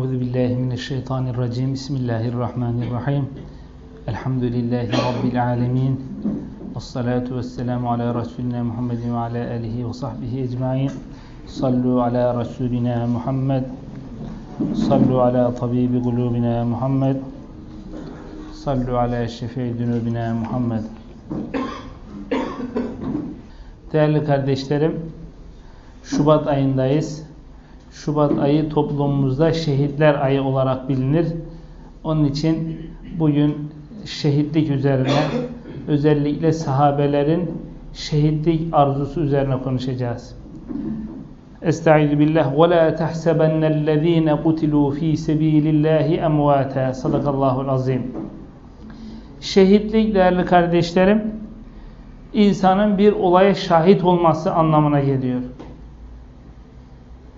Euzu billahi mineşşeytanirracim. Bismillahirrahmanirrahim. Elhamdülillahi rabbil alamin. Ves salatu vesselamu ala resulina Muhammedin ve ala alihi ve sahbihi ecmaîn. Sallu ala resulina Muhammed. Sallu ala tabibi kulubina Muhammed. Sallu ala şefii dunubina Muhammed. Değerli kardeşlerim, Şubat ayındayız. Şubat ayı toplumumuzda şehitler ayı olarak bilinir. Onun için bugün şehitlik üzerine özellikle sahabelerin şehitlik arzusu üzerine konuşacağız. Estaizu billah ve la tahsabennellezine kutilu fi sabilillahi emvata. Sadakallahul azim. Şehitlik değerli kardeşlerim insanın bir olaya şahit olması anlamına geliyor.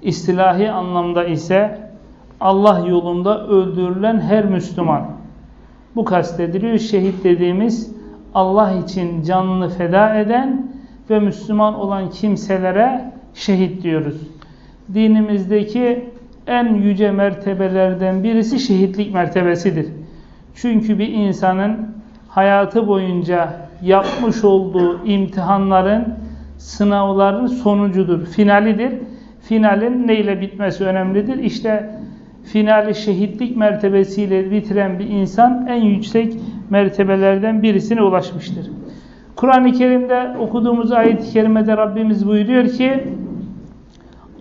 İstilahi anlamda ise Allah yolunda öldürülen her Müslüman. Bu kastediliyor. Şehit dediğimiz Allah için canını feda eden ve Müslüman olan kimselere şehit diyoruz. Dinimizdeki en yüce mertebelerden birisi şehitlik mertebesidir. Çünkü bir insanın hayatı boyunca yapmış olduğu imtihanların, sınavların sonucudur, finalidir finalin neyle bitmesi önemlidir? İşte finali şehitlik mertebesiyle bitiren bir insan en yüksek mertebelerden birisine ulaşmıştır. Kur'an-ı Kerim'de okuduğumuz ayet-i kerimede Rabbimiz buyuruyor ki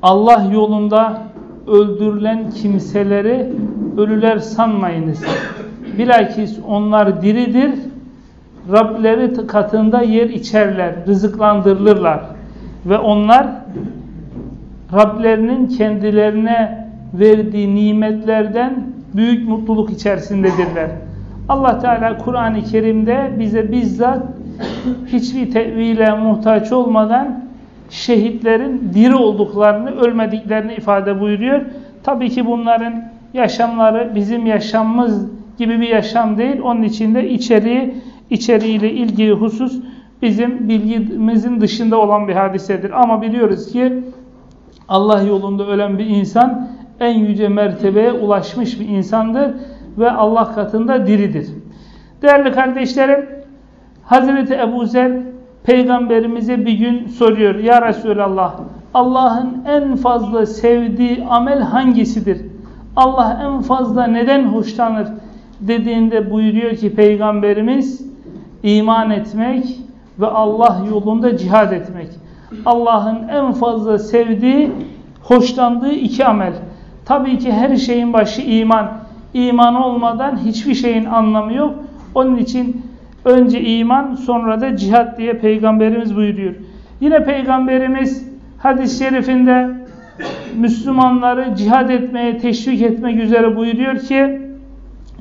Allah yolunda öldürülen kimseleri ölüler sanmayınız. Bilakis onlar diridir. Rableri katında yer içerler, rızıklandırılırlar. Ve onlar Rablerinin kendilerine verdiği nimetlerden büyük mutluluk içerisindedirler. Allah Teala Kur'an-ı Kerim'de bize bizzat hiçbir tevhile muhtaç olmadan şehitlerin diri olduklarını, ölmediklerini ifade buyuruyor. Tabii ki bunların yaşamları bizim yaşamımız gibi bir yaşam değil. Onun içinde içeriği, içeriğiyle ilgili husus bizim bilgimizin dışında olan bir hadisedir. Ama biliyoruz ki Allah yolunda ölen bir insan en yüce mertebeye ulaşmış bir insandır ve Allah katında diridir. Değerli kardeşlerim, Hazreti Ebu Zer peygamberimize bir gün soruyor. Ya Resulallah, Allah'ın en fazla sevdiği amel hangisidir? Allah en fazla neden hoşlanır? Dediğinde buyuruyor ki peygamberimiz iman etmek ve Allah yolunda cihad etmek. Allah'ın en fazla sevdiği, hoşlandığı iki amel. Tabii ki her şeyin başı iman. İman olmadan hiçbir şeyin anlamı yok. Onun için önce iman sonra da cihat diye Peygamberimiz buyuruyor. Yine Peygamberimiz hadis-i şerifinde Müslümanları cihad etmeye teşvik etmek üzere buyuruyor ki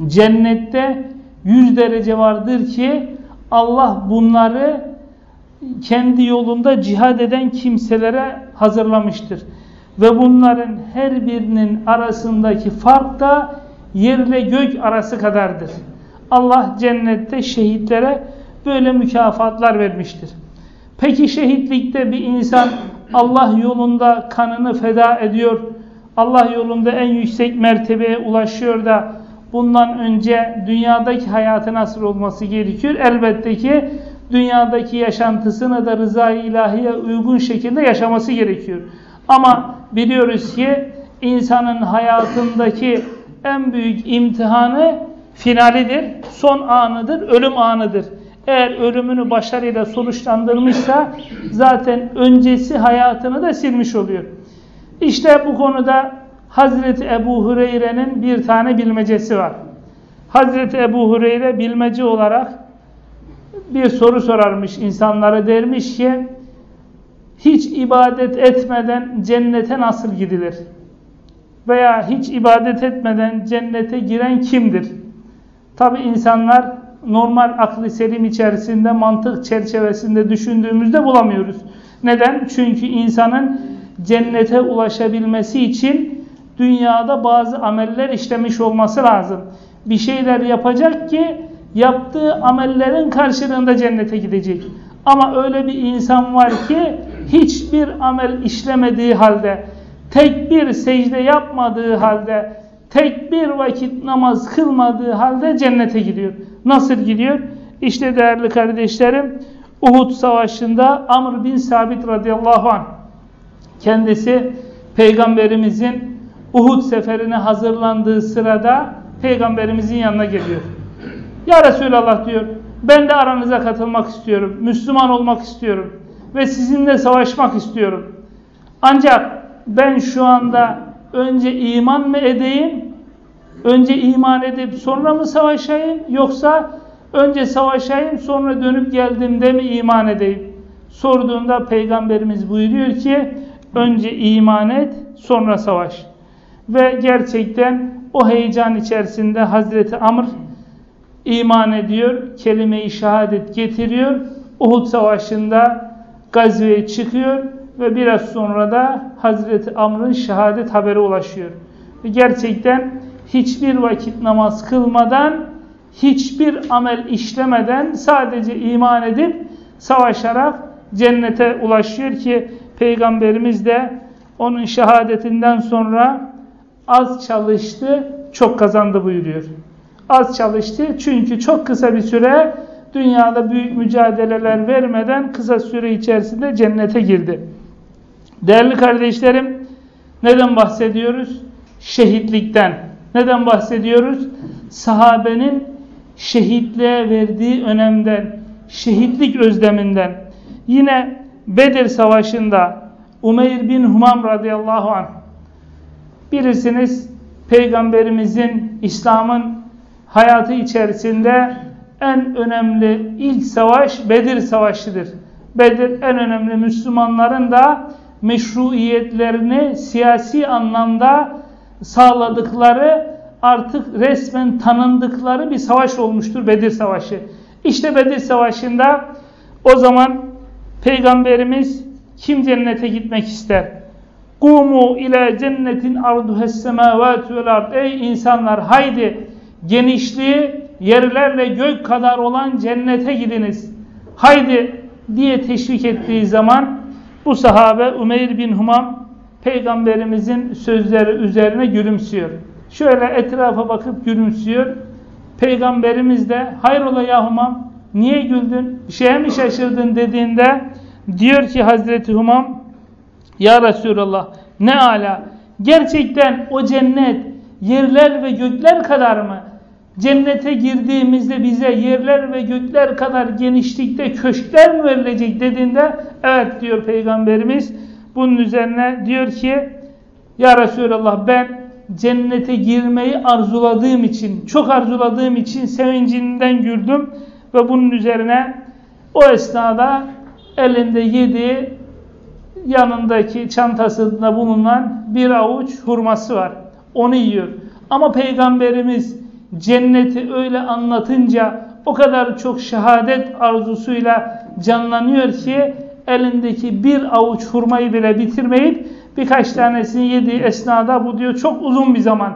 cennette yüz derece vardır ki Allah bunları kendi yolunda cihad eden kimselere hazırlamıştır. Ve bunların her birinin arasındaki fark da yer ile gök arası kadardır. Allah cennette şehitlere böyle mükafatlar vermiştir. Peki şehitlikte bir insan Allah yolunda kanını feda ediyor, Allah yolunda en yüksek mertebeye ulaşıyor da bundan önce dünyadaki hayatı nasıl olması gerekiyor? Elbette ki dünyadaki yaşantısını da rıza-i ilahiye uygun şekilde yaşaması gerekiyor. Ama biliyoruz ki insanın hayatındaki en büyük imtihanı finalidir, son anıdır, ölüm anıdır. Eğer ölümünü başarıyla sonuçlandırmışsa zaten öncesi hayatını da silmiş oluyor. İşte bu konuda Hazreti Ebu Hureyre'nin bir tane bilmecesi var. Hazreti Ebu Hureyre bilmece olarak bir soru sorarmış insanlara dermiş ki hiç ibadet etmeden cennete nasıl gidilir? Veya hiç ibadet etmeden cennete giren kimdir? Tabi insanlar normal aklı selim içerisinde mantık çerçevesinde düşündüğümüzde bulamıyoruz. Neden? Çünkü insanın cennete ulaşabilmesi için dünyada bazı ameller işlemiş olması lazım. Bir şeyler yapacak ki yaptığı amellerin karşılığında cennete gidecek. Ama öyle bir insan var ki hiçbir amel işlemediği halde, tek bir secde yapmadığı halde tek bir vakit namaz kılmadığı halde cennete gidiyor. Nasıl gidiyor? İşte değerli kardeşlerim Uhud Savaşı'nda Amr bin Sabit radıyallahu anh kendisi Peygamberimizin Uhud seferine hazırlandığı sırada Peygamberimizin yanına geliyor. Ya Resulallah diyor ben de aranıza katılmak istiyorum. Müslüman olmak istiyorum. Ve sizinle savaşmak istiyorum. Ancak ben şu anda önce iman mı edeyim? Önce iman edip sonra mı savaşayım? Yoksa önce savaşayım sonra dönüp geldiğimde mi iman edeyim? Sorduğunda Peygamberimiz buyuruyor ki önce iman et sonra savaş. Ve gerçekten o heyecan içerisinde Hazreti Amr iman ediyor, kelime-i şehadet getiriyor. Uhud Savaşı'nda gazveye çıkıyor ve biraz sonra da Hazreti Amr'ın şehadet haberi ulaşıyor. Ve gerçekten hiçbir vakit namaz kılmadan, hiçbir amel işlemeden sadece iman edip savaşarak cennete ulaşıyor ki Peygamberimiz de onun şehadetinden sonra az çalıştı, çok kazandı buyuruyor. Az çalıştı çünkü çok kısa bir süre dünyada büyük mücadeleler vermeden kısa süre içerisinde cennete girdi. Değerli kardeşlerim, neden bahsediyoruz? Şehitlikten. Neden bahsediyoruz? Sahabenin şehitliğe verdiği önemden, şehitlik özleminden. Yine Bedir Savaşı'nda Umeyr bin Humam radıyallahu anh bilirsiniz Peygamberimizin İslam'ın hayatı içerisinde en önemli ilk savaş Bedir Savaşı'dır. Bedir en önemli Müslümanların da meşruiyetlerini siyasi anlamda sağladıkları artık resmen tanındıkları bir savaş olmuştur Bedir Savaşı. İşte Bedir Savaşı'nda o zaman Peygamberimiz kim cennete gitmek ister? Kumu ile cennetin arduhes semavatu vel. Ey insanlar haydi genişliği yerlerle gök kadar olan cennete gidiniz. Haydi diye teşvik ettiği zaman bu sahabe Umeyr bin Humam peygamberimizin sözleri üzerine gülümsüyor. Şöyle etrafa bakıp gülümsüyor. Peygamberimiz de hayrola ya Humam niye güldün şeye mi şaşırdın dediğinde diyor ki Hazreti Humam ya Resulallah ne ala gerçekten o cennet yerler ve gökler kadar mı? Cennete girdiğimizde bize yerler ve gökler kadar genişlikte köşkler mi verilecek dediğinde evet diyor Peygamberimiz. Bunun üzerine diyor ki Ya Resulallah ben cennete girmeyi arzuladığım için, çok arzuladığım için sevincinden güldüm ve bunun üzerine o esnada elinde yediği yanındaki çantasında bulunan bir avuç hurması var. Onu yiyor. Ama Peygamberimiz cenneti öyle anlatınca o kadar çok şehadet arzusuyla canlanıyor ki elindeki bir avuç hurmayı bile bitirmeyip birkaç tanesini yediği esnada bu diyor çok uzun bir zaman.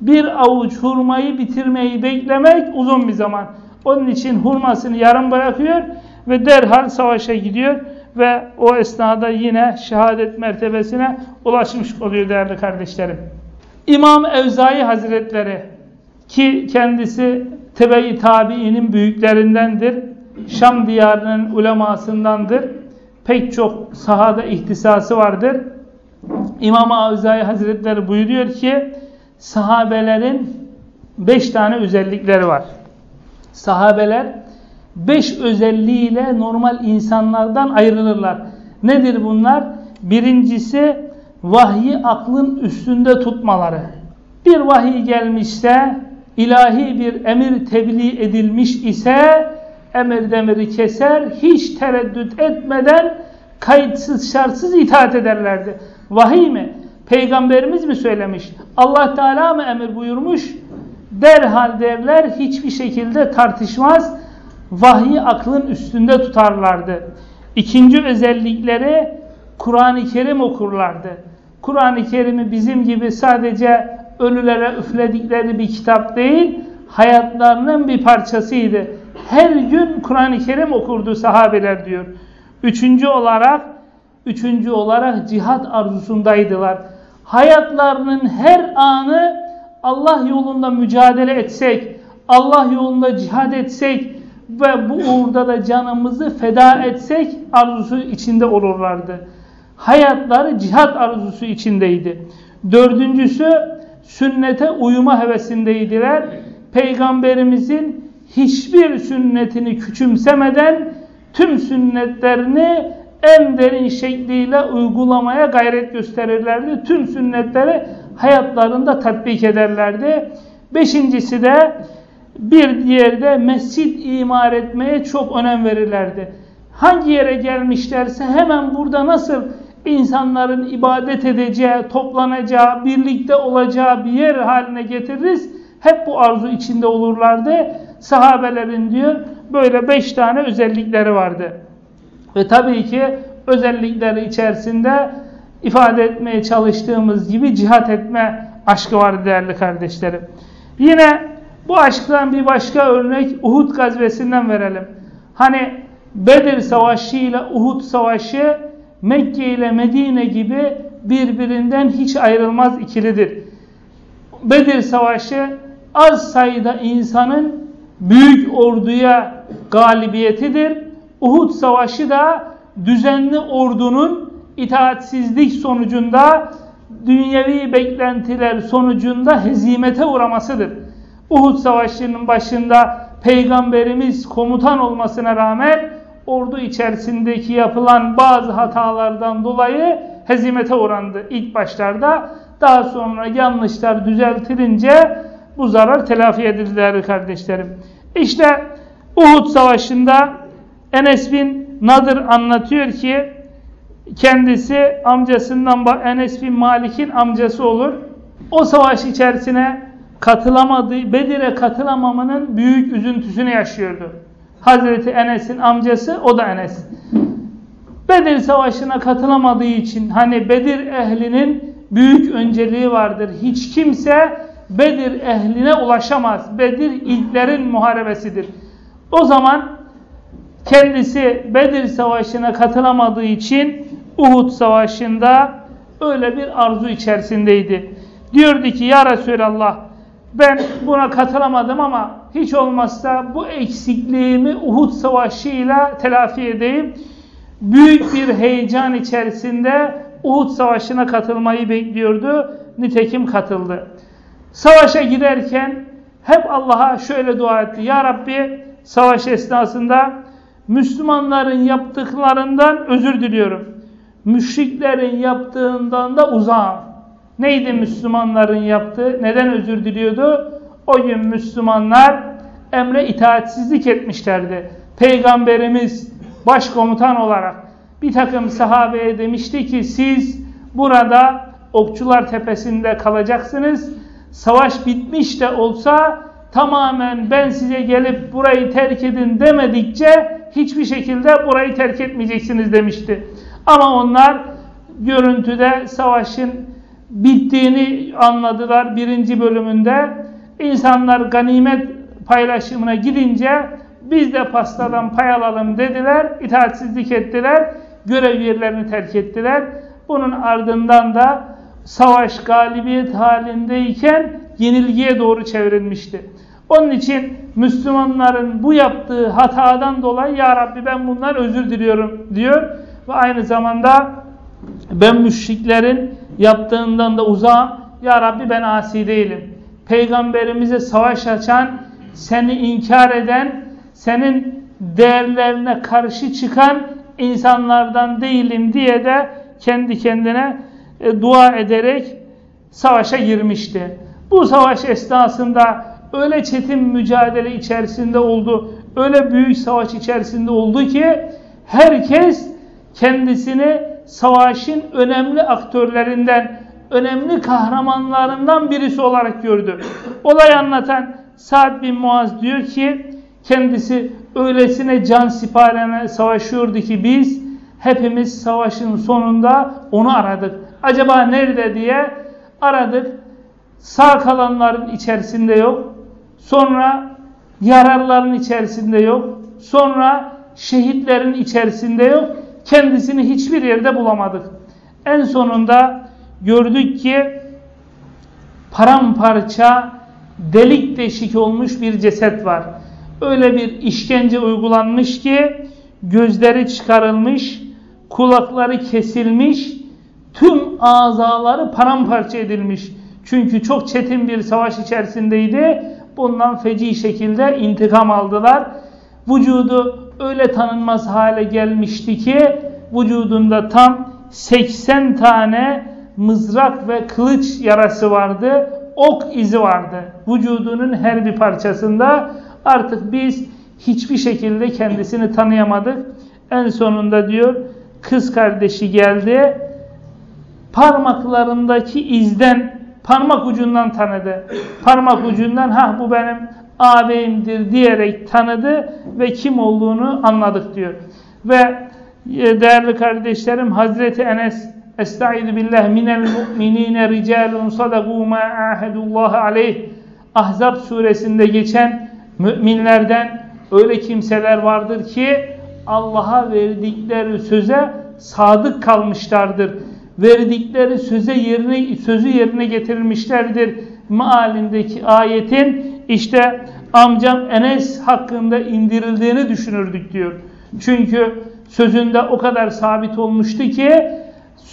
Bir avuç hurmayı bitirmeyi beklemek uzun bir zaman. Onun için hurmasını yarım bırakıyor ve derhal savaşa gidiyor ve o esnada yine şehadet mertebesine ulaşmış oluyor değerli kardeşlerim. İmam Evzai Hazretleri ki kendisi tebe-i tabiinin büyüklerindendir. Şam diyarının ulemasındandır. Pek çok sahada ihtisası vardır. İmam Avzai Hazretleri buyuruyor ki sahabelerin beş tane özellikleri var. Sahabeler beş özelliğiyle normal insanlardan ayrılırlar. Nedir bunlar? Birincisi vahyi aklın üstünde tutmaları. Bir vahiy gelmişse ilahi bir emir tebliğ edilmiş ise emir demiri keser, hiç tereddüt etmeden kayıtsız şartsız itaat ederlerdi. Vahiy mi? Peygamberimiz mi söylemiş? Allah Teala mı emir buyurmuş? Derhal derler hiçbir şekilde tartışmaz. Vahyi aklın üstünde tutarlardı. İkinci özellikleri Kur'an-ı Kerim okurlardı. Kur'an-ı Kerim'i bizim gibi sadece ölülere üfledikleri bir kitap değil, hayatlarının bir parçasıydı. Her gün Kur'an-ı Kerim okurdu sahabeler diyor. Üçüncü olarak, üçüncü olarak cihat arzusundaydılar. Hayatlarının her anı Allah yolunda mücadele etsek, Allah yolunda cihad etsek ve bu uğurda da canımızı feda etsek arzusu içinde olurlardı. Hayatları cihat arzusu içindeydi. Dördüncüsü sünnete uyuma hevesindeydiler. Peygamberimizin hiçbir sünnetini küçümsemeden tüm sünnetlerini en derin şekliyle uygulamaya gayret gösterirlerdi. Tüm sünnetleri hayatlarında tatbik ederlerdi. Beşincisi de bir diğerde mescit imar etmeye çok önem verirlerdi. Hangi yere gelmişlerse hemen burada nasıl insanların ibadet edeceği, toplanacağı, birlikte olacağı bir yer haline getiririz. Hep bu arzu içinde olurlardı. Sahabelerin diyor böyle beş tane özellikleri vardı. Ve tabii ki özellikleri içerisinde ifade etmeye çalıştığımız gibi cihat etme aşkı var değerli kardeşlerim. Yine bu aşktan bir başka örnek Uhud gazvesinden verelim. Hani Bedir Savaşı ile Uhud Savaşı Mekke ile Medine gibi birbirinden hiç ayrılmaz ikilidir. Bedir Savaşı az sayıda insanın büyük orduya galibiyetidir. Uhud Savaşı da düzenli ordunun itaatsizlik sonucunda dünyevi beklentiler sonucunda hezimete uğramasıdır. Uhud Savaşı'nın başında Peygamberimiz komutan olmasına rağmen ordu içerisindeki yapılan bazı hatalardan dolayı hezimete uğrandı ilk başlarda. Daha sonra yanlışlar düzeltilince bu zarar telafi edildi değerli kardeşlerim. İşte Uhud Savaşı'nda Enes bin Nadir anlatıyor ki kendisi amcasından Enes bin Malik'in amcası olur. O savaş içerisine katılamadığı, Bedir'e katılamamanın büyük üzüntüsünü yaşıyordu. Hazreti Enes'in amcası o da Enes. Bedir Savaşı'na katılamadığı için hani Bedir ehlinin büyük önceliği vardır. Hiç kimse Bedir ehline ulaşamaz. Bedir ilklerin muharebesidir. O zaman kendisi Bedir Savaşı'na katılamadığı için Uhud Savaşı'nda öyle bir arzu içerisindeydi. Diyordu ki ya Resulallah ben buna katılamadım ama hiç olmazsa bu eksikliğimi Uhud Savaşı ile telafi edeyim. Büyük bir heyecan içerisinde Uhud Savaşı'na katılmayı bekliyordu. Nitekim katıldı. Savaşa giderken hep Allah'a şöyle dua etti. Ya Rabbi savaş esnasında Müslümanların yaptıklarından özür diliyorum. Müşriklerin yaptığından da uzağım. Neydi Müslümanların yaptığı? Neden özür diliyordu? O gün Müslümanlar emre itaatsizlik etmişlerdi. Peygamberimiz başkomutan olarak bir takım sahabeye demişti ki siz burada Okçular Tepesi'nde kalacaksınız. Savaş bitmiş de olsa tamamen ben size gelip burayı terk edin demedikçe hiçbir şekilde burayı terk etmeyeceksiniz demişti. Ama onlar görüntüde savaşın bittiğini anladılar birinci bölümünde. İnsanlar ganimet paylaşımına gidince biz de pastadan pay alalım dediler, itaatsizlik ettiler, görev yerlerini terk ettiler. Bunun ardından da savaş galibiyet halindeyken yenilgiye doğru çevrilmişti. Onun için Müslümanların bu yaptığı hatadan dolayı Ya Rabbi ben bundan özür diliyorum diyor. Ve aynı zamanda ben müşriklerin yaptığından da uzağım. Ya Rabbi ben asi değilim. Peygamberimize savaş açan, seni inkar eden, senin değerlerine karşı çıkan insanlardan değilim diye de kendi kendine e, dua ederek savaşa girmişti. Bu savaş esnasında öyle çetin mücadele içerisinde oldu, öyle büyük savaş içerisinde oldu ki herkes kendisini savaşın önemli aktörlerinden, önemli kahramanlarından birisi olarak gördü. Olay anlatan Sa'd bin Muaz diyor ki kendisi öylesine can siparene savaşıyordu ki biz hepimiz savaşın sonunda onu aradık. Acaba nerede diye aradık. Sağ kalanların içerisinde yok. Sonra yararların içerisinde yok. Sonra şehitlerin içerisinde yok. Kendisini hiçbir yerde bulamadık. En sonunda gördük ki paramparça delik deşik olmuş bir ceset var. Öyle bir işkence uygulanmış ki gözleri çıkarılmış, kulakları kesilmiş, tüm azaları paramparça edilmiş. Çünkü çok çetin bir savaş içerisindeydi. Bundan feci şekilde intikam aldılar. Vücudu öyle tanınmaz hale gelmişti ki vücudunda tam 80 tane mızrak ve kılıç yarası vardı. Ok izi vardı. Vücudunun her bir parçasında artık biz hiçbir şekilde kendisini tanıyamadık. En sonunda diyor kız kardeşi geldi. Parmaklarındaki izden parmak ucundan tanıdı. Parmak ucundan ha bu benim ağabeyimdir diyerek tanıdı ve kim olduğunu anladık diyor. Ve e, değerli kardeşlerim Hazreti Enes Estaizu billah minel mu'minine ricalun sadaku ma ahedullah aleyh Ahzab suresinde geçen müminlerden öyle kimseler vardır ki Allah'a verdikleri söze sadık kalmışlardır. Verdikleri söze yerine, sözü yerine getirmişlerdir. Mealindeki ayetin işte amcam Enes hakkında indirildiğini düşünürdük diyor. Çünkü sözünde o kadar sabit olmuştu ki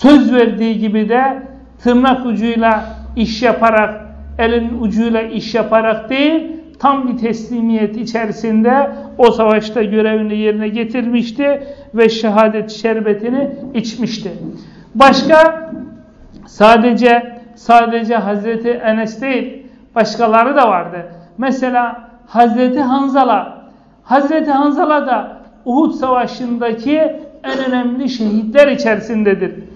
söz verdiği gibi de tırnak ucuyla iş yaparak, elin ucuyla iş yaparak değil, tam bir teslimiyet içerisinde o savaşta görevini yerine getirmişti ve şehadet şerbetini içmişti. Başka sadece sadece Hazreti Enes değil, başkaları da vardı. Mesela Hazreti Hanzala. Hazreti Hanzala da Uhud Savaşı'ndaki en önemli şehitler içerisindedir.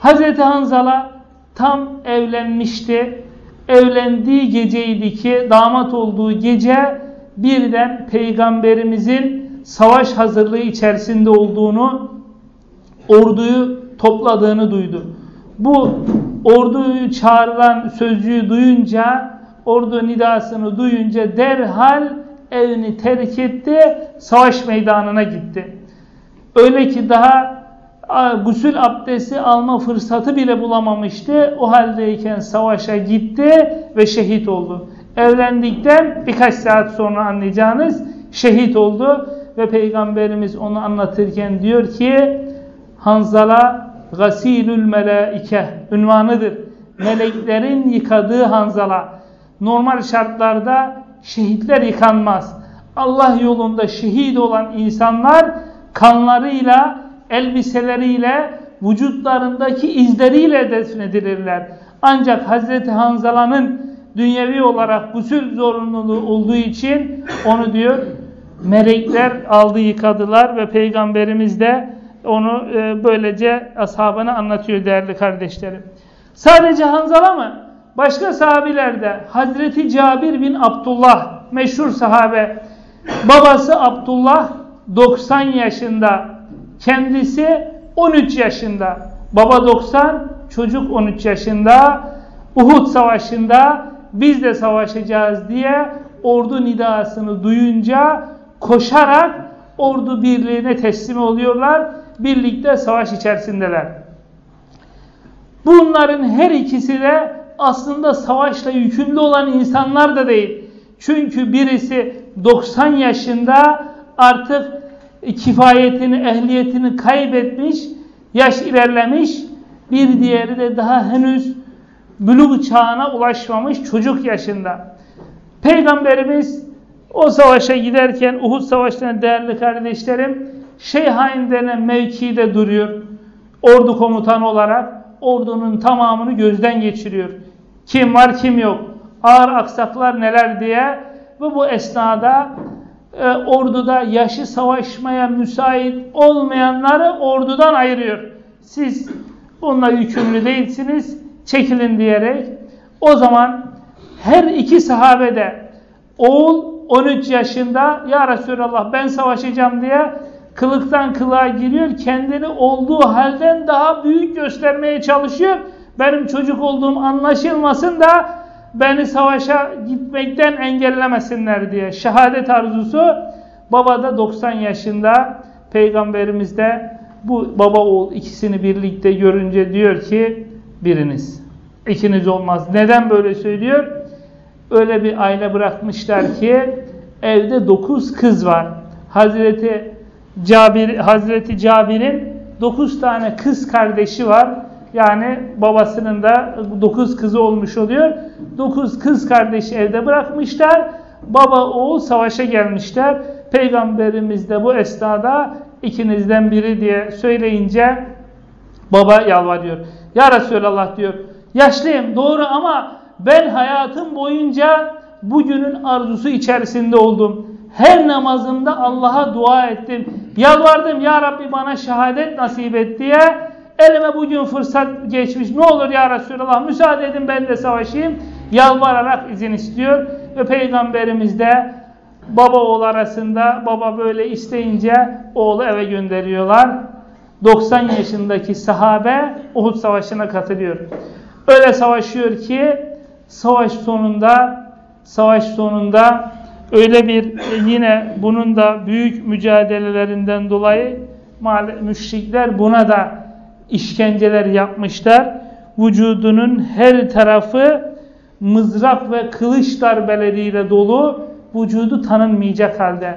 Hazreti Hanzala tam evlenmişti. Evlendiği geceydi ki damat olduğu gece birden peygamberimizin savaş hazırlığı içerisinde olduğunu orduyu topladığını duydu. Bu orduyu çağrılan sözcüğü duyunca ordu nidasını duyunca derhal evini terk etti savaş meydanına gitti. Öyle ki daha gusül abdesti alma fırsatı bile bulamamıştı. O haldeyken savaşa gitti ve şehit oldu. Evlendikten birkaç saat sonra anlayacağınız şehit oldu. Ve Peygamberimiz onu anlatırken diyor ki Hanzala gasilül melaike ünvanıdır. Meleklerin yıkadığı Hanzala. Normal şartlarda şehitler yıkanmaz. Allah yolunda şehit olan insanlar kanlarıyla elbiseleriyle, vücutlarındaki izleriyle defnedilirler. Ancak Hazreti Hanzala'nın dünyevi olarak gusül zorunluluğu olduğu için onu diyor melekler aldı yıkadılar ve peygamberimiz de onu e, böylece ashabına anlatıyor değerli kardeşlerim. Sadece Hanzala mı? Başka sahabilerde Hazreti Cabir bin Abdullah meşhur sahabe babası Abdullah 90 yaşında Kendisi 13 yaşında. Baba 90, çocuk 13 yaşında. Uhud savaşında biz de savaşacağız diye ordu nidasını duyunca koşarak ordu birliğine teslim oluyorlar. Birlikte savaş içerisindeler. Bunların her ikisi de aslında savaşla yükümlü olan insanlar da değil. Çünkü birisi 90 yaşında artık kifayetini, ehliyetini kaybetmiş, yaş ilerlemiş, bir diğeri de daha henüz bülug çağına ulaşmamış çocuk yaşında. Peygamberimiz o savaşa giderken Uhud Savaşı'na değerli kardeşlerim Şeyhain denen mevkide duruyor. Ordu komutanı olarak ordunun tamamını gözden geçiriyor. Kim var kim yok. Ağır aksaklar neler diye ve bu esnada e, orduda yaşı savaşmaya müsait olmayanları ordudan ayırıyor. Siz bununla yükümlü değilsiniz, çekilin diyerek. O zaman her iki sahabe de oğul 13 yaşında ya Resulallah ben savaşacağım diye kılıktan kılığa giriyor. Kendini olduğu halden daha büyük göstermeye çalışıyor. Benim çocuk olduğum anlaşılmasın da beni savaşa gitmekten engellemesinler diye şehadet arzusu baba da 90 yaşında peygamberimiz de bu baba oğul ikisini birlikte görünce diyor ki biriniz ikiniz olmaz. Neden böyle söylüyor? Öyle bir aile bırakmışlar ki evde dokuz kız var. Hazreti Cabir, Hazreti Cabir'in dokuz tane kız kardeşi var. Yani babasının da dokuz kızı olmuş oluyor. Dokuz kız kardeşi evde bırakmışlar. Baba oğul savaşa gelmişler. Peygamberimiz de bu esnada ikinizden biri diye söyleyince baba yalvarıyor. Ya Resulallah diyor. Yaşlıyım doğru ama ben hayatım boyunca bugünün arzusu içerisinde oldum. Her namazımda Allah'a dua ettim. Yalvardım ya Rabbi bana şehadet nasip et diye. Elime bugün fırsat geçmiş. Ne olur ya Resulallah müsaade edin ben de savaşayım. Yalvararak izin istiyor. Ve Peygamberimiz de baba oğul arasında baba böyle isteyince oğlu eve gönderiyorlar. 90 yaşındaki sahabe Uhud Savaşı'na katılıyor. Öyle savaşıyor ki savaş sonunda savaş sonunda öyle bir yine bunun da büyük mücadelelerinden dolayı müşrikler buna da işkenceler yapmışlar. Vücudunun her tarafı mızrak ve kılıç darbeleriyle dolu, vücudu tanınmayacak halde.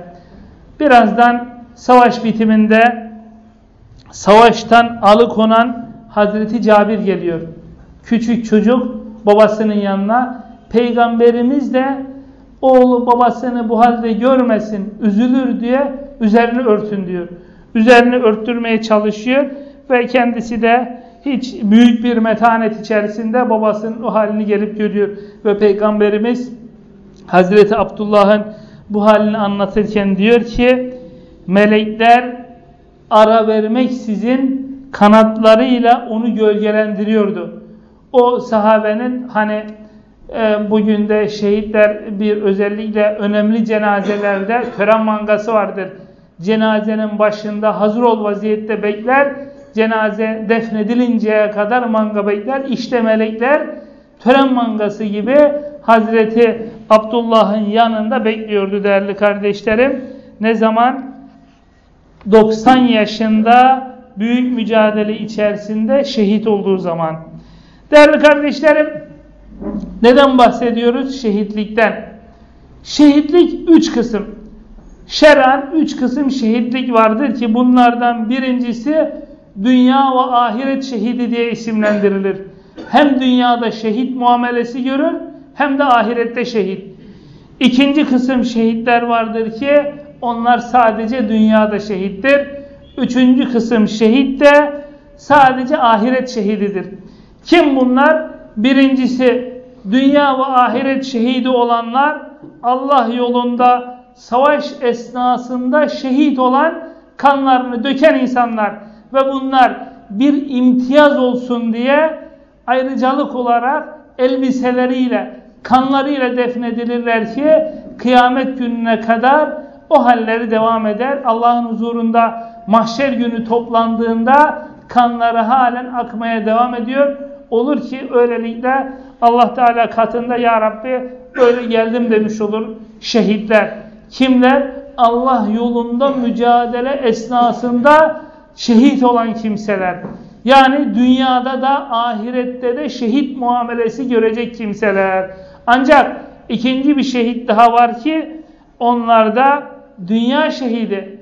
Birazdan savaş bitiminde savaştan alıkonan Hazreti Cabir geliyor. Küçük çocuk babasının yanına. Peygamberimiz de oğlu babasını bu halde görmesin, üzülür diye üzerini örtün diyor. Üzerini örttürmeye çalışıyor ve kendisi de hiç büyük bir metanet içerisinde babasının o halini gelip görüyor. Ve Peygamberimiz Hazreti Abdullah'ın bu halini anlatırken diyor ki melekler ara vermek sizin kanatlarıyla onu gölgelendiriyordu. O sahabenin hani e, bugün de şehitler bir özellikle önemli cenazelerde tören mangası vardır. Cenazenin başında hazır ol vaziyette bekler. Cenaze defnedilinceye kadar manga bekler. İşte melekler tören mangası gibi Hazreti Abdullah'ın yanında bekliyordu değerli kardeşlerim. Ne zaman? 90 yaşında büyük mücadele içerisinde şehit olduğu zaman. Değerli kardeşlerim, neden bahsediyoruz? Şehitlikten. Şehitlik üç kısım. Şer'an üç kısım şehitlik vardır ki bunlardan birincisi dünya ve ahiret şehidi diye isimlendirilir. Hem dünyada şehit muamelesi görür hem de ahirette şehit. İkinci kısım şehitler vardır ki onlar sadece dünyada şehittir. Üçüncü kısım şehit de sadece ahiret şehididir. Kim bunlar? Birincisi dünya ve ahiret şehidi olanlar Allah yolunda savaş esnasında şehit olan kanlarını döken insanlar ve bunlar bir imtiyaz olsun diye ayrıcalık olarak elbiseleriyle, kanlarıyla defnedilirler ki kıyamet gününe kadar o halleri devam eder. Allah'ın huzurunda mahşer günü toplandığında kanları halen akmaya devam ediyor. Olur ki öylelikle Allah Teala katında Ya Rabbi böyle geldim demiş olur şehitler. Kimler? Allah yolunda mücadele esnasında şehit olan kimseler. Yani dünyada da ahirette de şehit muamelesi görecek kimseler. Ancak ikinci bir şehit daha var ki onlar da dünya şehidi.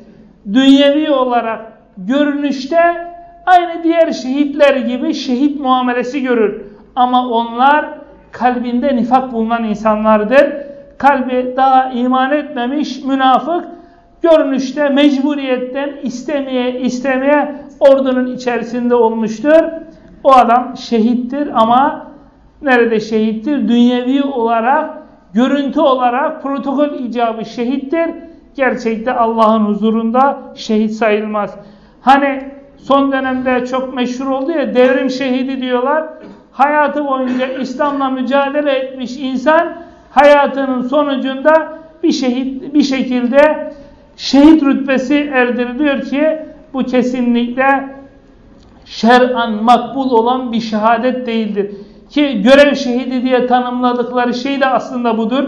Dünyevi olarak görünüşte aynı diğer şehitler gibi şehit muamelesi görür. Ama onlar kalbinde nifak bulunan insanlardır. Kalbi daha iman etmemiş münafık görünüşte mecburiyetten istemeye istemeye ordunun içerisinde olmuştur. O adam şehittir ama nerede şehittir? Dünyevi olarak, görüntü olarak protokol icabı şehittir. Gerçekte Allah'ın huzurunda şehit sayılmaz. Hani son dönemde çok meşhur oldu ya devrim şehidi diyorlar. Hayatı boyunca İslam'la mücadele etmiş insan hayatının sonucunda bir şehit bir şekilde şehit rütbesi erdiriliyor ki bu kesinlikle şer'an makbul olan bir şehadet değildir. Ki görev şehidi diye tanımladıkları şey de aslında budur.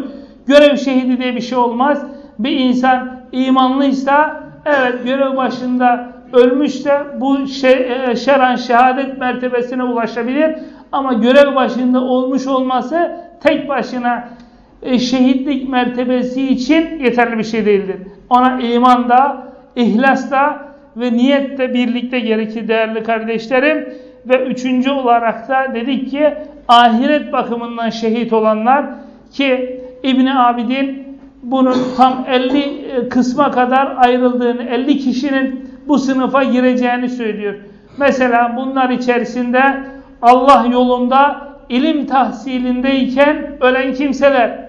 Görev şehidi diye bir şey olmaz. Bir insan imanlıysa evet görev başında ölmüşse bu şey, e, şer'an şehadet mertebesine ulaşabilir. Ama görev başında olmuş olması tek başına e, şehitlik mertebesi için yeterli bir şey değildir. Ona iman da, ihlas da ve niyet de birlikte gerekir değerli kardeşlerim. Ve üçüncü olarak da dedik ki ahiret bakımından şehit olanlar ki İbni Abidin bunun tam 50 e, kısma kadar ayrıldığını, 50 kişinin bu sınıfa gireceğini söylüyor. Mesela bunlar içerisinde Allah yolunda ilim tahsilindeyken ölen kimseler,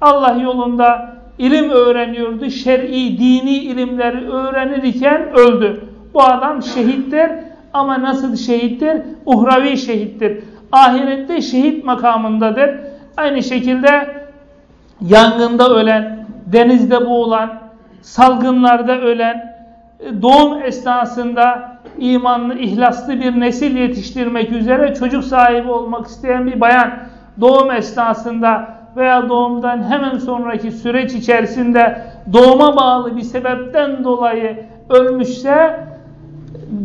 Allah yolunda ilim öğreniyordu, şer'i, dini ilimleri öğrenirken öldü. Bu adam şehittir ama nasıl şehittir? Uhravi şehittir. Ahirette şehit makamındadır. Aynı şekilde yangında ölen, denizde boğulan, salgınlarda ölen, doğum esnasında imanlı, ihlaslı bir nesil yetiştirmek üzere çocuk sahibi olmak isteyen bir bayan doğum esnasında veya doğumdan hemen sonraki süreç içerisinde doğuma bağlı bir sebepten dolayı ölmüşse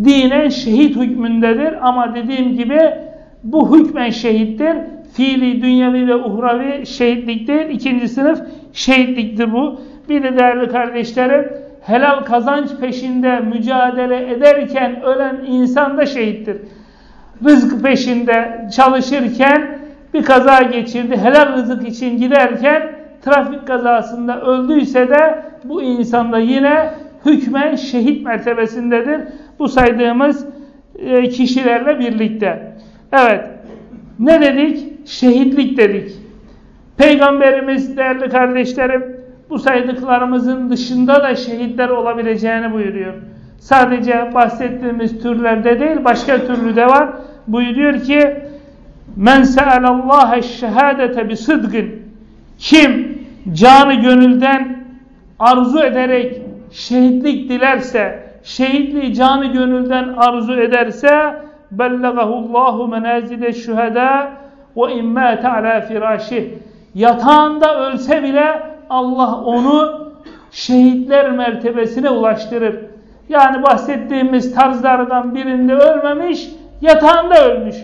dinen şehit hükmündedir. Ama dediğim gibi bu hükmen şehittir. Fiili, dünyevi ve uhravi şehitlik değil. İkinci sınıf şehitliktir bu. Bir de değerli kardeşlerim helal kazanç peşinde mücadele ederken ölen insan da şehittir. Rızık peşinde çalışırken bir kaza geçirdi. Helal rızık için giderken trafik kazasında öldüyse de bu insan da yine hükmen şehit mertebesindedir. Bu saydığımız e, kişilerle birlikte. Evet. Ne dedik? Şehitlik dedik. Peygamberimiz değerli kardeşlerim bu saydıklarımızın dışında da şehitler olabileceğini buyuruyor. Sadece bahsettiğimiz türlerde değil başka türlü de var. Buyuruyor ki Men se'alallâhe şehâdete bi sıdgın Kim canı gönülden arzu ederek şehitlik dilerse, şehitliği canı gönülden arzu ederse bellegahullahu menazile şühedâ ve immâte alâ firâşih Yatağında ölse bile Allah onu şehitler mertebesine ulaştırır. Yani bahsettiğimiz tarzlardan birinde ölmemiş, yatağında ölmüş.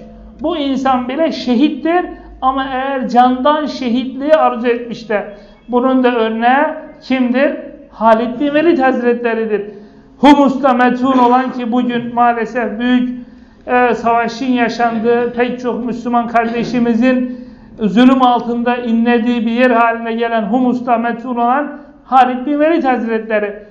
Bu insan bile şehittir ama eğer candan şehitliği arzu etmişler. Bunun da örneği kimdir? Halid bin Velid Hazretleri'dir. Humus'ta metun olan ki bugün maalesef büyük e, savaşın yaşandığı pek çok Müslüman kardeşimizin zulüm altında inlediği bir yer haline gelen Humus'ta metfun olan Halid bin Velid Hazretleri.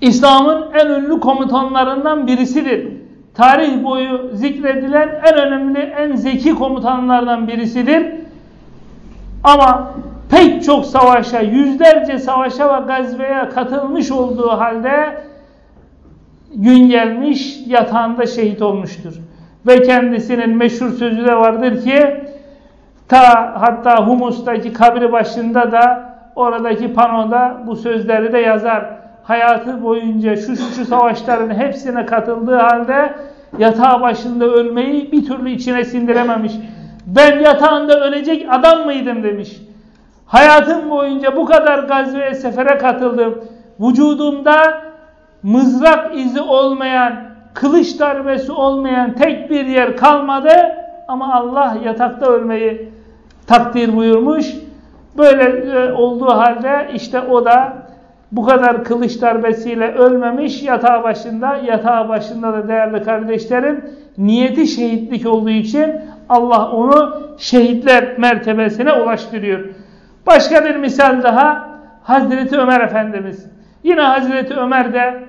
İslam'ın en ünlü komutanlarından birisidir. Tarih boyu zikredilen en önemli, en zeki komutanlardan birisidir. Ama pek çok savaşa, yüzlerce savaşa ve gazveye katılmış olduğu halde gün gelmiş yatağında şehit olmuştur. Ve kendisinin meşhur sözü de vardır ki Ta hatta Humus'taki kabri başında da oradaki panoda bu sözleri de yazar. Hayatı boyunca şu şu, şu savaşların hepsine katıldığı halde yatağı başında ölmeyi bir türlü içine sindirememiş. Ben yatağında ölecek adam mıydım demiş. Hayatım boyunca bu kadar gazveye sefere katıldım. Vücudumda mızrak izi olmayan, kılıç darbesi olmayan tek bir yer kalmadı ama Allah yatakta ölmeyi takdir buyurmuş. Böyle e, olduğu halde işte o da bu kadar kılıç darbesiyle ölmemiş yatağı başında. Yatağı başında da değerli kardeşlerim niyeti şehitlik olduğu için Allah onu şehitler mertebesine ulaştırıyor. Başka bir misal daha Hazreti Ömer Efendimiz. Yine Hazreti Ömer de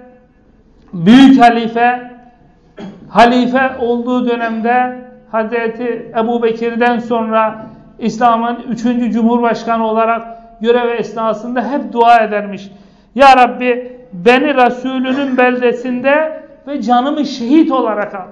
büyük halife halife olduğu dönemde Hazreti Ebu Bekir'den sonra İslam'ın üçüncü cumhurbaşkanı olarak görev esnasında hep dua edermiş. Ya Rabbi beni Resulünün beldesinde ve canımı şehit olarak al.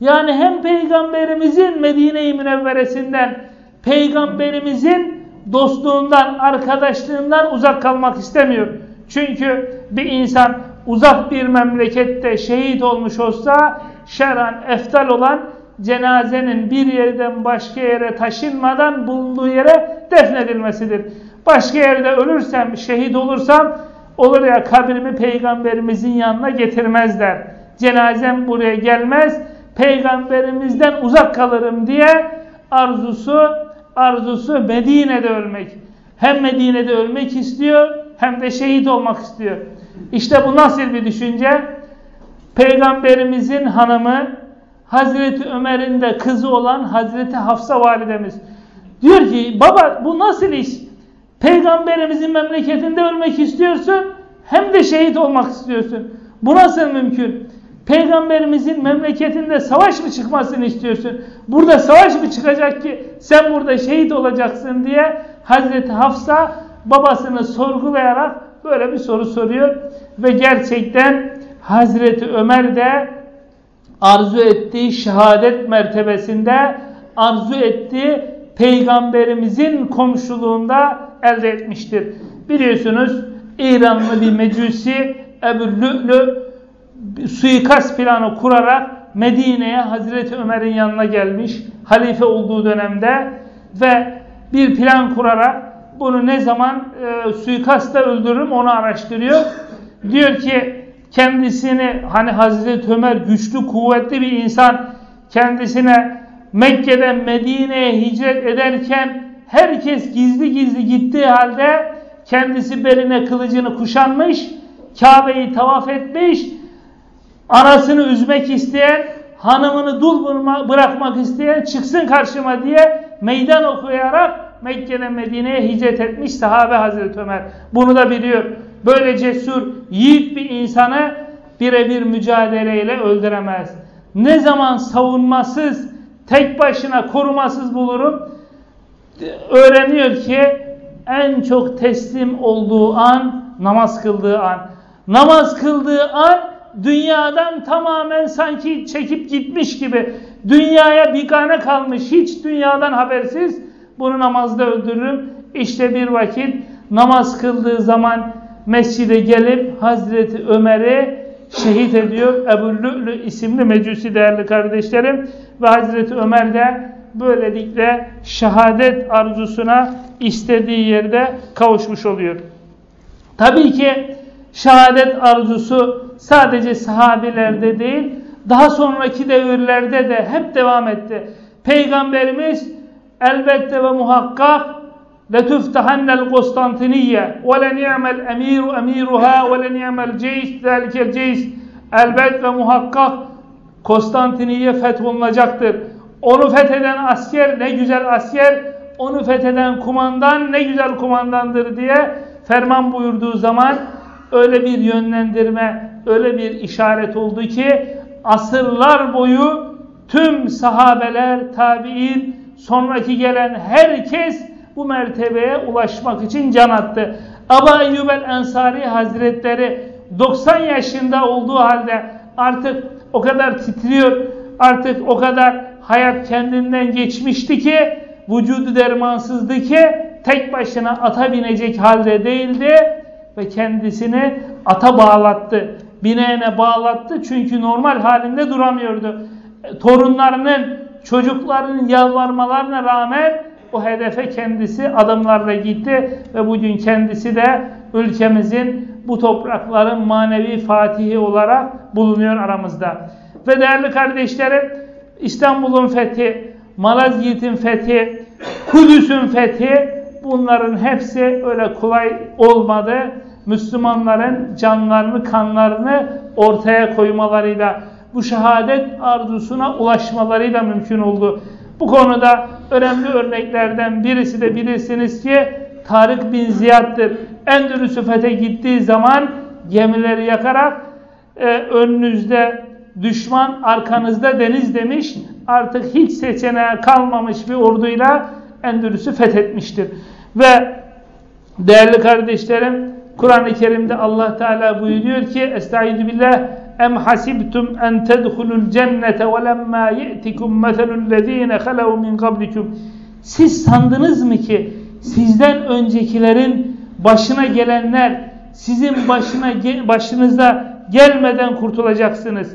Yani hem Peygamberimizin Medine-i Münevveresinden, Peygamberimizin dostluğundan, arkadaşlığından uzak kalmak istemiyor. Çünkü bir insan uzak bir memlekette şehit olmuş olsa şeran eftal olan cenazenin bir yerden başka yere taşınmadan bulunduğu yere defnedilmesidir. Başka yerde ölürsem, şehit olursam olur ya kabrimi peygamberimizin yanına getirmezler. Cenazem buraya gelmez. peygamberimizden uzak kalırım diye arzusu arzusu Medine'de ölmek. Hem Medine'de ölmek istiyor hem de şehit olmak istiyor. İşte bu nasıl bir düşünce? Peygamberimizin hanımı Hazreti Ömer'in de kızı olan Hazreti Hafsa validemiz. Diyor ki baba bu nasıl iş? Peygamberimizin memleketinde ölmek istiyorsun hem de şehit olmak istiyorsun. Bu nasıl mümkün? Peygamberimizin memleketinde savaş mı çıkmasını istiyorsun? Burada savaş mı çıkacak ki sen burada şehit olacaksın diye Hazreti Hafsa babasını sorgulayarak böyle bir soru soruyor. Ve gerçekten Hazreti Ömer de arzu ettiği şehadet mertebesinde arzu ettiği peygamberimizin komşuluğunda elde etmiştir. Biliyorsunuz İranlı bir mecusi Ebu Lü'lü suikast planı kurarak Medine'ye Hazreti Ömer'in yanına gelmiş halife olduğu dönemde ve bir plan kurarak bunu ne zaman e, suikasta öldürürüm onu araştırıyor. Diyor ki kendisini hani Hazreti Ömer güçlü kuvvetli bir insan kendisine Mekke'den Medine'ye hicret ederken herkes gizli gizli gittiği halde kendisi beline kılıcını kuşanmış, Kabe'yi tavaf etmiş, anasını üzmek isteyen, hanımını dul bırakmak isteyen çıksın karşıma diye meydan okuyarak Mekke'den Medine'ye hicret etmiş sahabe Hazreti Ömer. Bunu da biliyor. Böyle cesur, yiğit bir insanı birebir mücadeleyle öldüremez. Ne zaman savunmasız, tek başına korumasız bulurum, öğreniyor ki en çok teslim olduğu an namaz kıldığı an. Namaz kıldığı an dünyadan tamamen sanki çekip gitmiş gibi dünyaya bigane kalmış hiç dünyadan habersiz bunu namazda öldürürüm. İşte bir vakit namaz kıldığı zaman mescide gelip Hazreti Ömer'i şehit ediyor. Ebu Lü'lü isimli mecusi değerli kardeşlerim ve Hazreti Ömer de böylelikle şehadet arzusuna istediği yerde kavuşmuş oluyor. Tabii ki şehadet arzusu sadece sahabilerde değil, daha sonraki devirlerde de hep devam etti. Peygamberimiz elbette ve muhakkak لَتُفْتَحَنَّ الْقُسْطَنْتِنِيَّ وَلَنِعْمَ الْاَمِيرُ اَمِيرُهَا وَلَنِعْمَ الْجَيْسِ ذَلِكَ الْجَيْسِ Elbet ve muhakkak Konstantiniye fetholunacaktır. Onu fetheden asker ne güzel asker, onu fetheden kumandan ne güzel kumandandır diye ferman buyurduğu zaman öyle bir yönlendirme, öyle bir işaret oldu ki asırlar boyu tüm sahabeler, tabi'in, sonraki gelen herkes bu mertebeye ulaşmak için can attı. Aba Eyyub el-Ensari Hazretleri 90 yaşında olduğu halde artık o kadar titriyor, artık o kadar hayat kendinden geçmişti ki vücudu dermansızdı ki tek başına ata binecek halde değildi ve kendisini ata bağlattı. Bineğine bağlattı çünkü normal halinde duramıyordu. Torunlarının, çocuklarının yalvarmalarına rağmen o hedefe kendisi adımlarla gitti ve bugün kendisi de ülkemizin bu toprakların manevi fatihi olarak bulunuyor aramızda. Ve değerli kardeşlerim İstanbul'un fethi, Malazgirt'in fethi, Kudüs'ün fethi bunların hepsi öyle kolay olmadı. Müslümanların canlarını, kanlarını ortaya koymalarıyla, bu şehadet arzusuna ulaşmalarıyla mümkün oldu. Bu konuda önemli örneklerden birisi de bilirsiniz ki Tarık bin Ziyad'dır. Endülüs'ü fethe gittiği zaman gemileri yakarak e, önünüzde düşman arkanızda deniz demiş. Artık hiç seçeneğe kalmamış bir orduyla Endülüs'ü fethetmiştir. Ve değerli kardeşlerim Kur'an-ı Kerim'de Allah Teala buyuruyor ki Estaizu billah Em hasibtum en tedhulul cennete ve lemma ye'tikum meselul lezine halav min kablikum Siz sandınız mı ki sizden öncekilerin başına gelenler sizin başına başınıza gelmeden kurtulacaksınız.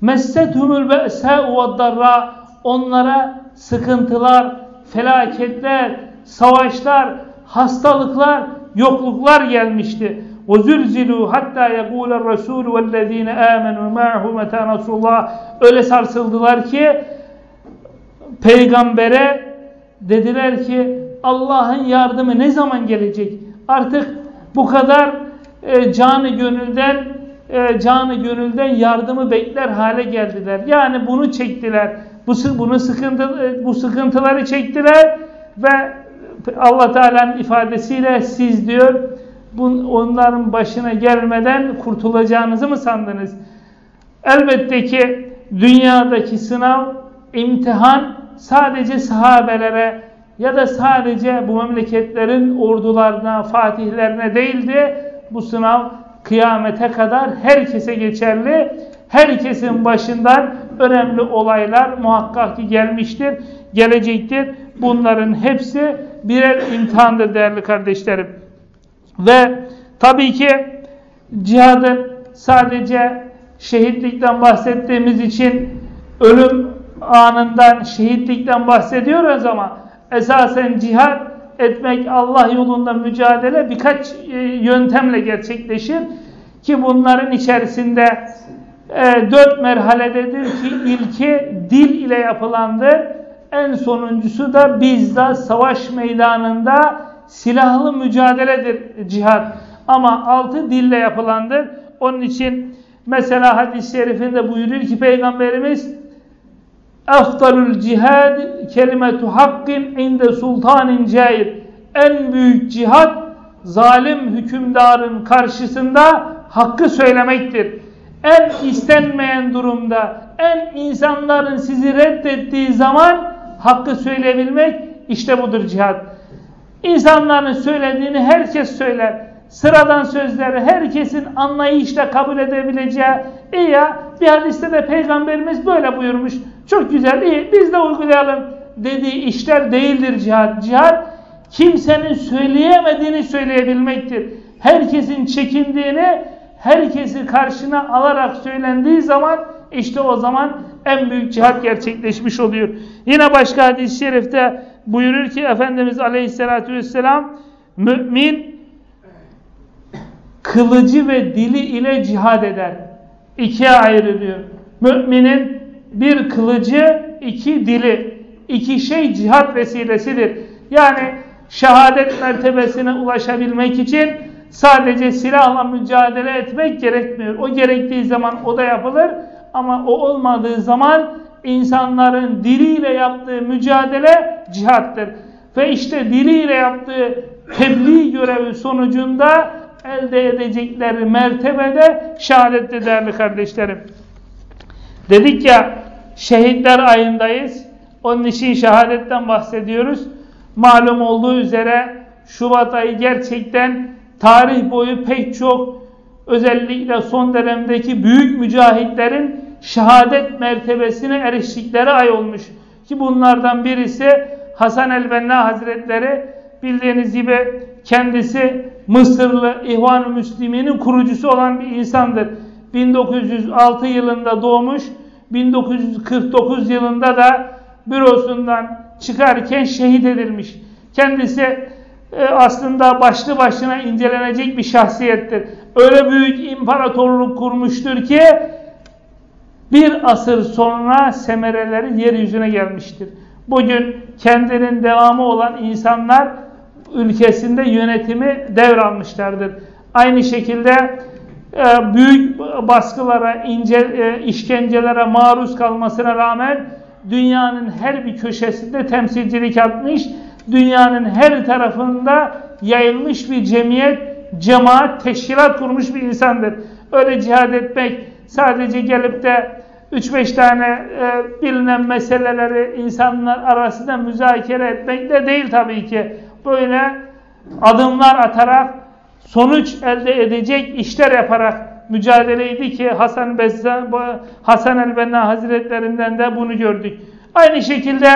Messethumul be'sâ'u darra onlara sıkıntılar, felaketler, savaşlar, hastalıklar, yokluklar gelmişti. وَزُلْزِلُوا حَتَّى يَقُولَ الرَّسُولُ وَالَّذ۪ينَ آمَنُوا مَعْهُ مَتَى نَصُرُ اللّٰهِ Öyle sarsıldılar ki peygambere dediler ki Allah'ın yardımı ne zaman gelecek? Artık bu kadar e, canı gönülden e, canı gönülden yardımı bekler hale geldiler. Yani bunu çektiler. Bu bunu sıkıntı e, bu sıkıntıları çektiler ve Allah Teala'nın ifadesiyle siz diyor bu, onların başına gelmeden kurtulacağınızı mı sandınız? Elbette ki dünyadaki sınav, imtihan sadece sahabelere ya da sadece bu memleketlerin ordularına, fatihlerine değildi. Bu sınav kıyamete kadar herkese geçerli. Herkesin başından önemli olaylar muhakkak ki gelmiştir, gelecektir. Bunların hepsi birer imtihandır değerli kardeşlerim. Ve tabii ki cihadın sadece şehitlikten bahsettiğimiz için ölüm anından, şehitlikten bahsediyoruz ama esasen cihad etmek, Allah yolunda mücadele birkaç e, yöntemle gerçekleşir. Ki bunların içerisinde e, dört merhalededir ki ilki dil ile yapılandır. En sonuncusu da bizzat savaş meydanında silahlı mücadeledir cihad. Ama altı dille yapılandır. Onun için mesela hadis-i şerifinde buyuruyor ki Peygamberimiz Eftalul cihad kelimetu hakkin inde sultanin cair. En büyük cihad zalim hükümdarın karşısında hakkı söylemektir. En istenmeyen durumda, en insanların sizi reddettiği zaman hakkı söyleyebilmek işte budur cihad. İnsanların söylediğini herkes söyler. Sıradan sözleri herkesin anlayışla kabul edebileceği. İyi ya bir hadiste de peygamberimiz böyle buyurmuş. Çok güzel iyi biz de uygulayalım dediği işler değildir cihad. Cihad kimsenin söyleyemediğini söyleyebilmektir. Herkesin çekindiğini herkesi karşına alarak söylendiği zaman işte o zaman en büyük cihat gerçekleşmiş oluyor. Yine başka hadis-i şerifte buyurur ki Efendimiz Aleyhisselatü Vesselam mümin kılıcı ve dili ile cihad eder. İkiye ayrılıyor. Müminin bir kılıcı, iki dili. iki şey cihat vesilesidir. Yani şehadet mertebesine ulaşabilmek için sadece silahla mücadele etmek gerekmiyor. O gerektiği zaman o da yapılır ama o olmadığı zaman insanların diliyle yaptığı mücadele cihattır. Ve işte diliyle yaptığı tebliğ görevi sonucunda elde edecekleri mertebede şehadette değerli kardeşlerim. Dedik ya şehitler ayındayız. Onun için şehadetten bahsediyoruz. Malum olduğu üzere Şubat ayı gerçekten tarih boyu pek çok özellikle son dönemdeki büyük mücahitlerin şehadet mertebesine eriştikleri ay olmuş. Ki bunlardan birisi Hasan el-Benna Hazretleri bildiğiniz gibi kendisi Mısırlı İhvan-ı Müslümin'in kurucusu olan bir insandır. 1906 yılında doğmuş, 1949 yılında da bürosundan çıkarken şehit edilmiş. Kendisi e, aslında başlı başına incelenecek bir şahsiyettir. Öyle büyük imparatorluk kurmuştur ki bir asır sonra semereleri yeryüzüne gelmiştir. Bugün kendinin devamı olan insanlar ülkesinde yönetimi devralmışlardır. Aynı şekilde e, büyük baskılara, ince, e, işkencelere maruz kalmasına rağmen dünyanın her bir köşesinde temsilcilik yapmış, dünyanın her tarafında yayılmış bir cemiyet, cemaat, teşkilat kurmuş bir insandır. Öyle cihad etmek sadece gelip de 3-5 tane e, bilinen meseleleri insanlar arasında müzakere etmek de değil tabii ki. Böyle adımlar atarak sonuç elde edecek işler yaparak mücadeleydi ki Hasan Bezza, Hasan el-Benna Hazretlerinden de bunu gördük. Aynı şekilde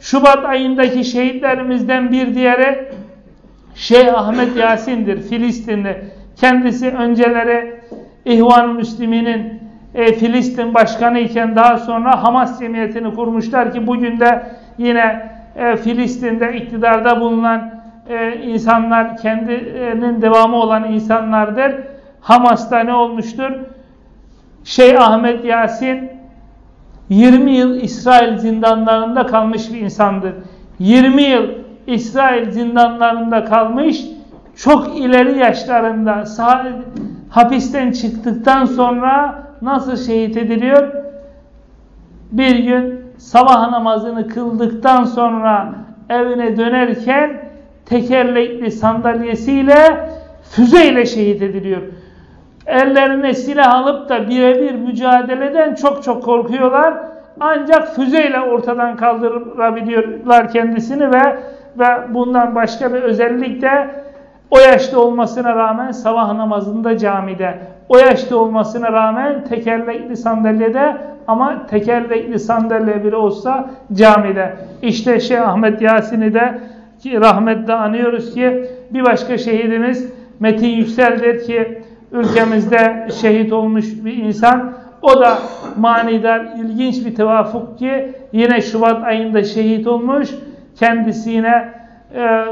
Şubat ayındaki şehitlerimizden bir diğeri Şeyh Ahmet Yasin'dir. Filistinli. Kendisi önceleri İhvan Müslümin'in e, Filistin başkanı iken daha sonra Hamas cemiyetini kurmuşlar ki bugün de yine e, Filistin'de iktidarda bulunan e, insanlar kendinin devamı olan insanlardır. Hamas'ta ne olmuştur? Şeyh Ahmet Yasin 20 yıl İsrail zindanlarında kalmış bir insandır. 20 yıl İsrail zindanlarında kalmış, çok ileri yaşlarında hapisten çıktıktan sonra nasıl şehit ediliyor? Bir gün sabah namazını kıldıktan sonra evine dönerken tekerlekli sandalyesiyle füzeyle şehit ediliyor. Ellerine silah alıp da birebir mücadeleden çok çok korkuyorlar. Ancak füzeyle ortadan kaldırabiliyorlar kendisini ve ve bundan başka bir özellik de o yaşta olmasına rağmen sabah namazında camide, o yaşta olmasına rağmen tekerlekli sandalyede ama tekerlekli sandalye bile olsa camide. İşte Şeyh Ahmet Yasin'i de rahmetle anıyoruz ki bir başka şehidimiz Metin Yüksel'dir ki ülkemizde şehit olmuş bir insan. O da manidar, ilginç bir tevafuk ki yine Şubat ayında şehit olmuş. Kendisi yine e,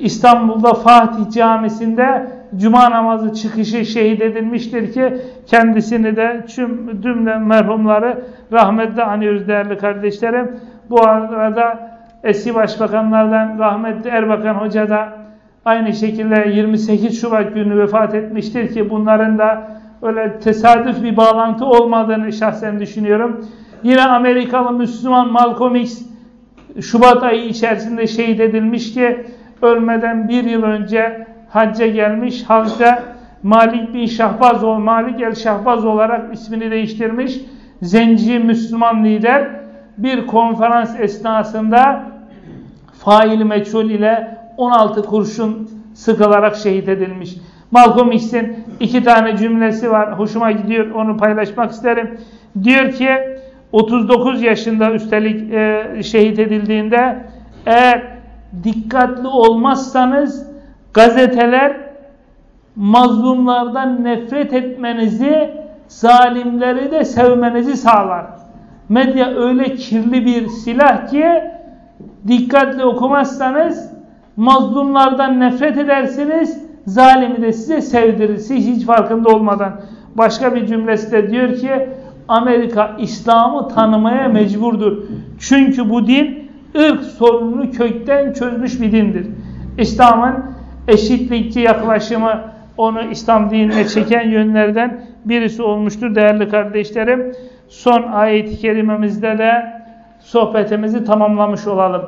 İstanbul'da Fatih Camisi'nde Cuma namazı çıkışı şehit edilmiştir ki kendisini de tüm cümle merhumları rahmetle anıyoruz değerli kardeşlerim. Bu arada eski başbakanlardan rahmetli Erbakan Hoca da aynı şekilde 28 Şubat günü vefat etmiştir ki bunların da öyle tesadüf bir bağlantı olmadığını şahsen düşünüyorum. Yine Amerikalı Müslüman Malcolm X Şubat ayı içerisinde şehit edilmiş ki ölmeden bir yıl önce hacca gelmiş. Hacda Malik bin Şahbaz, Malik el Şahbaz olarak ismini değiştirmiş. Zenci Müslüman lider bir konferans esnasında fail meçhul ile 16 kurşun sıkılarak şehit edilmiş. Malcolm X'in iki tane cümlesi var. Hoşuma gidiyor. Onu paylaşmak isterim. Diyor ki 39 yaşında üstelik e, şehit edildiğinde eğer dikkatli olmazsanız gazeteler mazlumlardan nefret etmenizi, zalimleri de sevmenizi sağlar. Medya öyle kirli bir silah ki dikkatli okumazsanız mazlumlardan nefret edersiniz, zalimi de size sevdirir. Siz hiç farkında olmadan. Başka bir cümlesi de diyor ki Amerika İslam'ı tanımaya mecburdur. Çünkü bu din ırk sorununu kökten çözmüş bir dindir. İslam'ın eşitlikçi yaklaşımı onu İslam dinine çeken yönlerden birisi olmuştur değerli kardeşlerim. Son ayet-i kerimemizde de sohbetimizi tamamlamış olalım.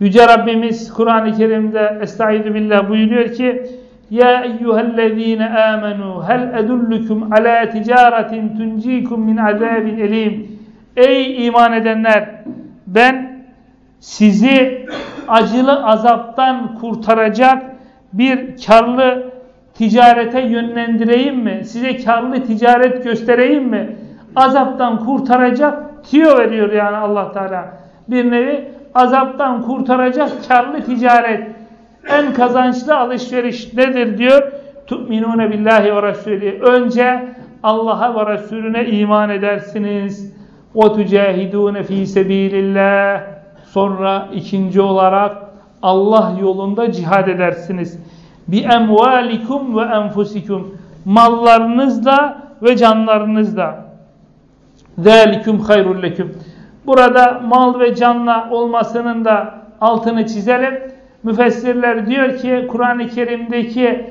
Yüce Rabbimiz Kur'an-ı Kerim'de Estaizu Billah buyuruyor ki Ya eyyühellezine amenu hel edullukum ala ticaretin tuncikum min azabin elim Ey iman edenler ben sizi acılı azaptan kurtaracak bir karlı ticarete yönlendireyim mi? Size karlı ticaret göstereyim mi? Azaptan kurtaracak tiyo veriyor yani Allah Teala. Bir nevi azaptan kurtaracak karlı ticaret. En kazançlı alışveriş nedir diyor? Tu'minune billahi ve Resulü. Önce Allah'a ve Resulüne iman edersiniz. Ve tucahidune fi sebilillah. Sonra ikinci olarak Allah yolunda cihad edersiniz. Bi emvalikum ve enfusikum. Mallarınızla ve canlarınızla. Zalikum hayrul leküm. Burada mal ve canla olmasının da altını çizelim. Müfessirler diyor ki Kur'an-ı Kerim'deki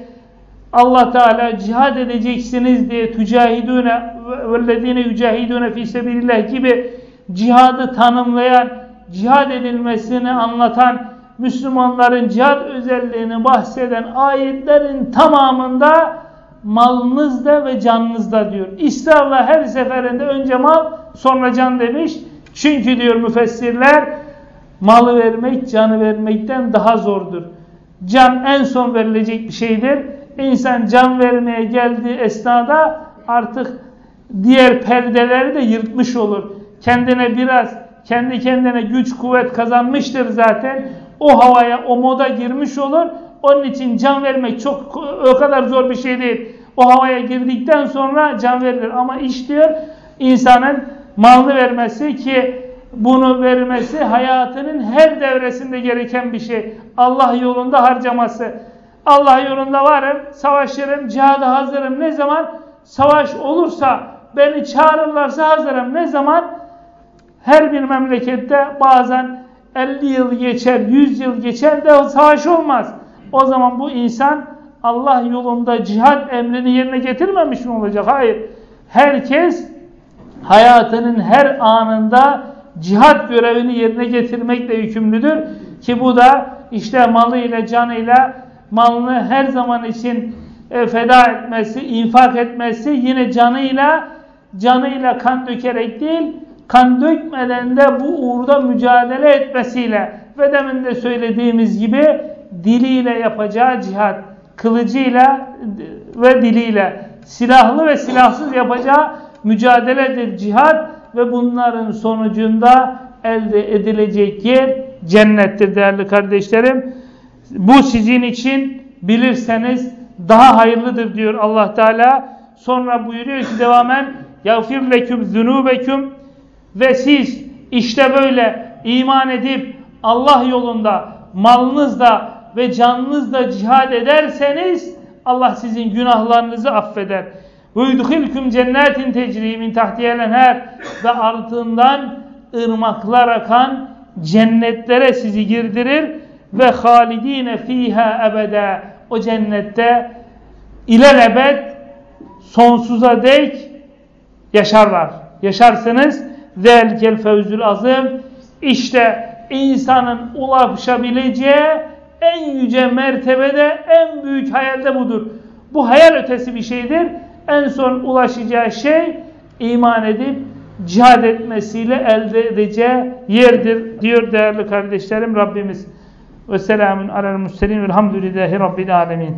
Allah Teala cihad edeceksiniz diye tücahidune vellezine yücahidune fi sebilillah gibi cihadı tanımlayan, cihad edilmesini anlatan Müslümanların cihad özelliğini bahseden ayetlerin tamamında malınızda ve canınızda diyor. İsrarla her seferinde önce mal sonra can demiş. Çünkü diyor müfessirler malı vermek canı vermekten daha zordur. Can en son verilecek bir şeydir. İnsan can vermeye geldiği esnada artık diğer perdeleri de yırtmış olur. Kendine biraz kendi kendine güç kuvvet kazanmıştır zaten. O havaya o moda girmiş olur. Onun için can vermek çok o kadar zor bir şey değil. O havaya girdikten sonra can verilir. Ama iş diyor insanın malını vermesi ki bunu vermesi hayatının her devresinde gereken bir şey. Allah yolunda harcaması. Allah yolunda varım, savaşırım, cihada hazırım. Ne zaman? Savaş olursa, beni çağırırlarsa hazırım. Ne zaman? Her bir memlekette bazen 50 yıl geçer, 100 yıl geçer de savaş olmaz. O zaman bu insan Allah yolunda cihat emrini yerine getirmemiş mi olacak? Hayır. Herkes hayatının her anında cihat görevini yerine getirmekle yükümlüdür. Ki bu da işte malıyla, canıyla malını her zaman için e, feda etmesi, infak etmesi yine canıyla canıyla kan dökerek değil, kan dökmeden de bu uğurda mücadele etmesiyle ve demin de söylediğimiz gibi diliyle yapacağı cihat, kılıcıyla ve diliyle, silahlı ve silahsız yapacağı mücadeledir cihat ve bunların sonucunda elde edilecek yer cennettir değerli kardeşlerim. Bu sizin için bilirseniz daha hayırlıdır diyor Allah Teala. Sonra buyuruyor ki devamen yagfir leküm zunubeküm ve siz işte böyle iman edip Allah yolunda malınızda ve canınızda cihad ederseniz Allah sizin günahlarınızı affeder. Yudhilkum cennetin min tahtiyel enher ve altından ırmaklar akan cennetlere sizi girdirir ve halidine fiha ebede o cennette ilelebet sonsuza dek yaşarlar. Yaşarsınız zelkel fevzül azim işte insanın ulaşabileceği en yüce mertebede en büyük hayalde budur. Bu hayal ötesi bir şeydir. En son ulaşacağı şey iman edip cihad etmesiyle elde edeceği yerdir diyor değerli kardeşlerim Rabbimiz. Ve selamun alel musselim velhamdülillahi rabbil alemin.